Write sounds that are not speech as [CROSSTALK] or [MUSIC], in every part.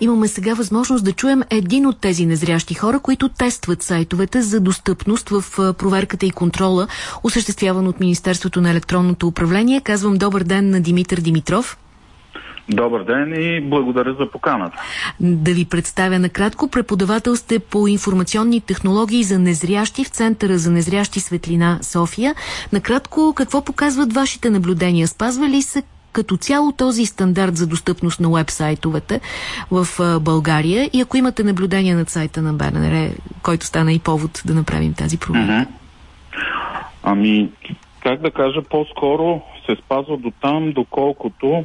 Имаме сега възможност да чуем един от тези незрящи хора, които тестват сайтовете за достъпност в проверката и контрола, осъществяван от Министерството на електронното управление. Казвам добър ден на Димитър Димитров. Добър ден и благодаря за поканата. Да ви представя накратко. Преподавател сте по информационни технологии за незрящи в Центъра за незрящи светлина София. Накратко, какво показват вашите наблюдения? Спазва ли се като цяло този стандарт за достъпност на веб-сайтовете в България и ако имате наблюдение над сайта на БНР, който стана и повод да направим тази -hmm. Ами, как да кажа, по-скоро се спазва до там, доколкото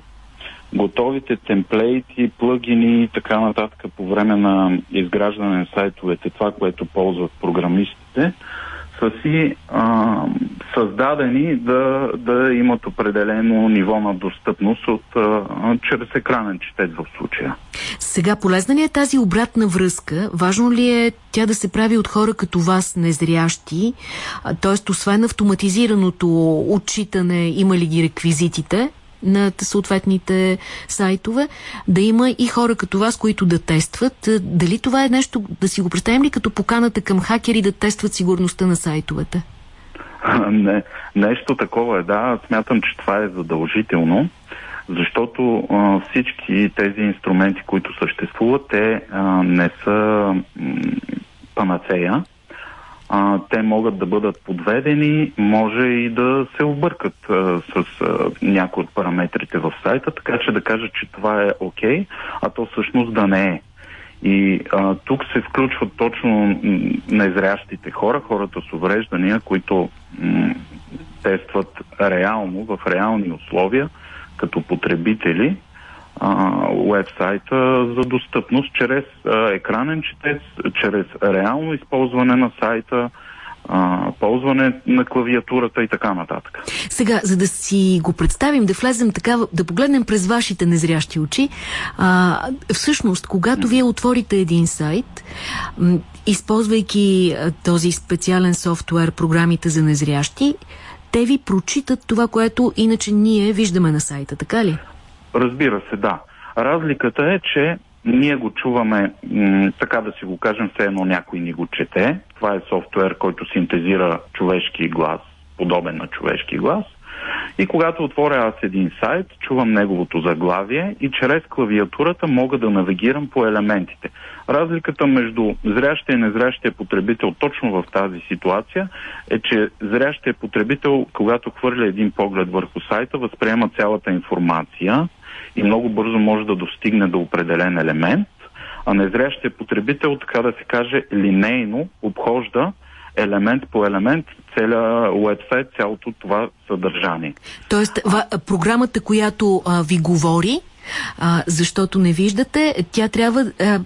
готовите темплейти, плъгини и така нататък по време на изграждане на сайтовете, това, което ползват програмистите, са си а, създадени да, да имат определено ниво на достъпност от, а, чрез екранен четец в случая. Сега, полезна ли е тази обратна връзка? Важно ли е тя да се прави от хора като вас, незрящи? Т.е. освен автоматизираното отчитане, има ли ги реквизитите? На съответните сайтове, да има и хора като вас, които да тестват. Е, дали това е нещо, да си го представим ли като поканата към хакери да тестват сигурността на сайтовете? [LAUGHS] Не, нещо такова е, да. Смятам, че това е задължително, защото а, всички тези инструменти, които съществуват, те а, не са панацея а, те могат да бъдат подведени, може и да се объркат а, с а, някои от параметрите в сайта, така че да кажа, че това е окей, okay, а то всъщност да не е. И а, тук се включват точно незрящите хора, хората с увреждания, които м- тестват реално, в реални условия, като потребители, уебсайта за достъпност чрез а, екранен четец, чрез реално използване на сайта, а, ползване на клавиатурата и така нататък. Сега, за да си го представим, да влезем така, да погледнем през вашите незрящи очи, а, всъщност, когато вие отворите един сайт, използвайки този специален софтуер, програмите за незрящи, те ви прочитат това, което иначе ние виждаме на сайта, така ли? Разбира се, да. Разликата е, че ние го чуваме, така да си го кажем, все едно някой ни го чете. Това е софтуер, който синтезира човешки глас, подобен на човешки глас. И когато отворя аз един сайт, чувам неговото заглавие и чрез клавиатурата мога да навигирам по елементите. Разликата между зрящия и незрящия потребител точно в тази ситуация е, че зрящия потребител, когато хвърля един поглед върху сайта, възприема цялата информация, и много бързо може да достигне до определен елемент, а незрящия потребител, така да се каже, линейно обхожда елемент по елемент целият уебсайт, цялото това съдържание. Тоест, а... програмата, която а, ви говори, а, защото не виждате, тя трябва а,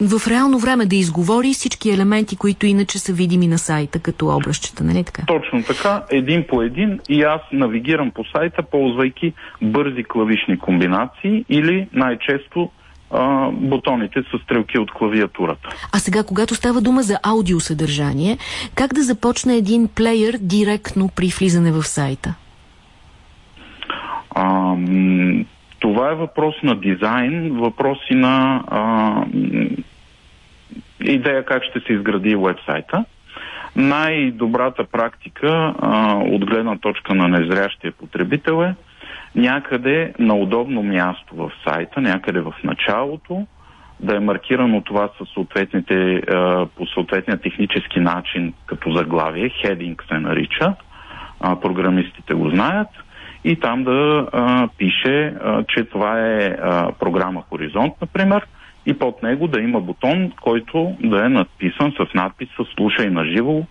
в реално време да изговори всички елементи, които иначе са видими на сайта като образчета, нали така? Точно така, един по един и аз навигирам по сайта, ползвайки бързи клавишни комбинации или най-често бутоните с стрелки от клавиатурата. А сега, когато става дума за аудиосъдържание, как да започне един плеер директно при влизане в сайта? А, това е въпрос на дизайн, въпрос и на а, идея как ще се изгради вебсайта. Най-добрата практика а, от гледна точка на незрящия потребител е някъде на удобно място в сайта, някъде в началото, да е маркирано това със съответните, по съответния технически начин, като заглавие, хединг се нарича, програмистите го знаят, и там да а, пише, а, че това е а, програма Хоризонт, например, и под него да има бутон, който да е надписан с надпис «Слушай на живо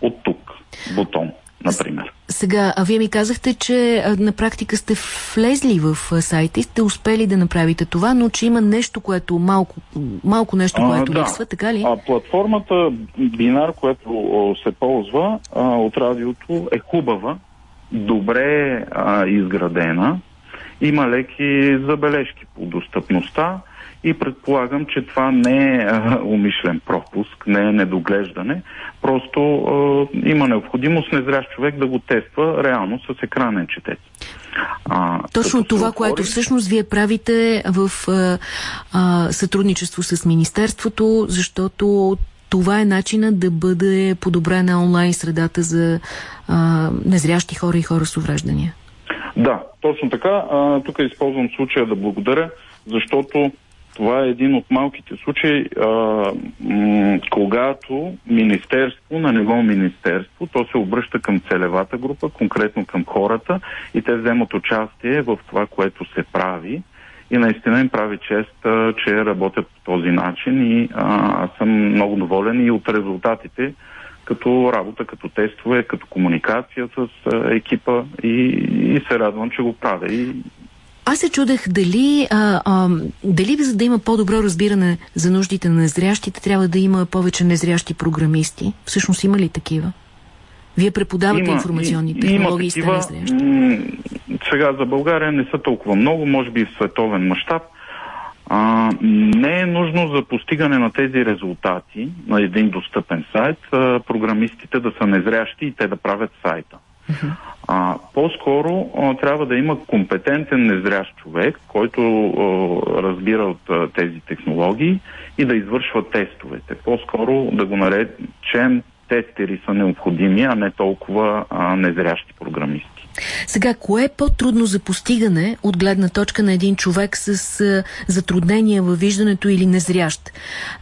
от тук». Бутон, например. Сега, а вие ми казахте, че на практика сте влезли в сайта и сте успели да направите това, но че има нещо, което малко, малко нещо, което а, да. липсва, така ли? А платформата Бинар, която се ползва а, от радиото е хубава, добре а, изградена, има леки забележки по достъпността и предполагам, че това не е а, умишлен пропуск, не е недоглеждане, просто а, има необходимост незрящ човек да го тества реално с екранен четец. А, Точно това, отвори... което всъщност вие правите в а, а, сътрудничество с Министерството, защото това е начина да бъде подобрена онлайн средата за а, незрящи хора и хора с увреждания. Да, точно така. А, тук използвам случая да благодаря, защото това е един от малките случаи, а, когато министерство, на ниво министерство, то се обръща към целевата група, конкретно към хората и те вземат участие в това, което се прави. И наистина им прави чест, а, че работят по този начин и а, аз съм много доволен и от резултатите, като работа, като тестове, като комуникация с а, екипа и, и се радвам, че го правя. И аз се чудех дали, а, а, дали за да има по-добро разбиране за нуждите на незрящите, трябва да има повече незрящи програмисти. Всъщност има ли такива? Вие преподавате има, информационни и, технологии и сте незрящи. Сега за България не са толкова много, може би в световен мащаб. Не е нужно за постигане на тези резултати на един достъпен сайт а, програмистите да са незрящи и те да правят сайта. А, по-скоро а, трябва да има компетентен незрящ човек, който а, разбира от а, тези технологии и да извършва тестовете. По-скоро да го наречем тестери са необходими, а не толкова а, незрящи програмисти. Сега, кое е по-трудно за постигане от гледна точка на един човек с а, затруднения във виждането или незрящ?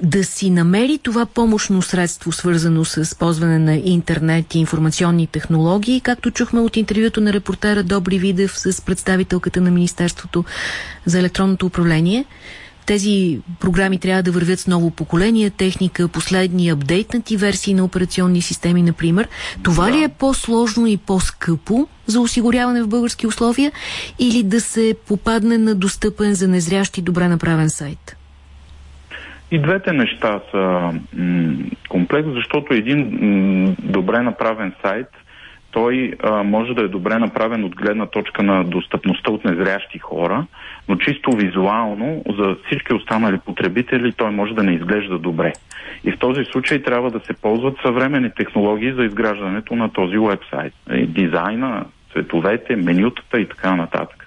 Да си намери това помощно средство, свързано с ползване на интернет и информационни технологии, както чухме от интервюто на репортера Добри Видев с представителката на Министерството за електронното управление – тези програми трябва да вървят с ново поколение, техника, последни апдейтнати версии на операционни системи, например. Това да. ли е по-сложно и по-скъпо за осигуряване в български условия или да се попадне на достъпен за незрящи добре направен сайт? И двете неща са комплекс, защото един добре направен сайт – той а, може да е добре направен от гледна точка на достъпността от незрящи хора, но чисто визуално за всички останали потребители той може да не изглежда добре. И в този случай трябва да се ползват съвремени технологии за изграждането на този вебсайт. Дизайна, цветовете, менютата и така нататък.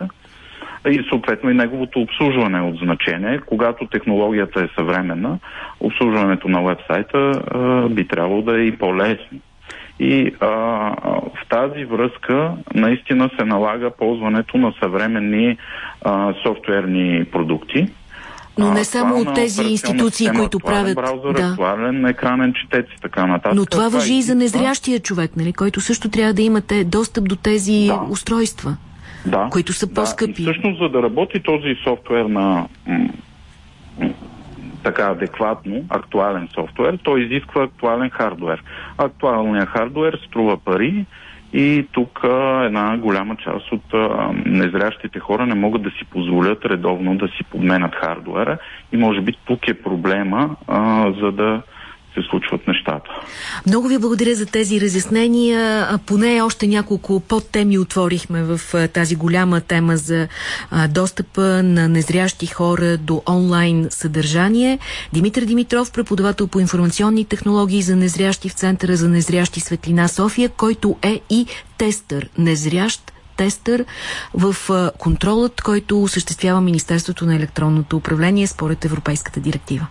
И съответно и неговото обслужване от значение. Когато технологията е съвременна, обслужването на вебсайта а, би трябвало да е и по-лесно. И а, в тази връзка наистина се налага ползването на съвременни а, софтуерни продукти. Но не само от тези институции, система, които правят... Браузър, да. актуален екранен четец и така нататък. Но това въжи и за незрящия човек, нали, който също трябва да имате достъп до тези да. устройства, да. които са по-скъпи. Да. всъщност, за да работи този софтуер на така адекватно актуален софтуер, той изисква актуален хардвер. Актуалният хардвер струва пари и тук една голяма част от а, незрящите хора не могат да си позволят редовно да си подменят хардуера и може би тук е проблема, а, за да се случват нещата. Много ви благодаря за тези разяснения. Поне още няколко подтеми отворихме в тази голяма тема за достъпа на незрящи хора до онлайн съдържание. Димитър Димитров, преподавател по информационни технологии за незрящи в Центъра за незрящи Светлина София, който е и тестър незрящ тестър в контролът, който осъществява Министерството на електронното управление според Европейската директива.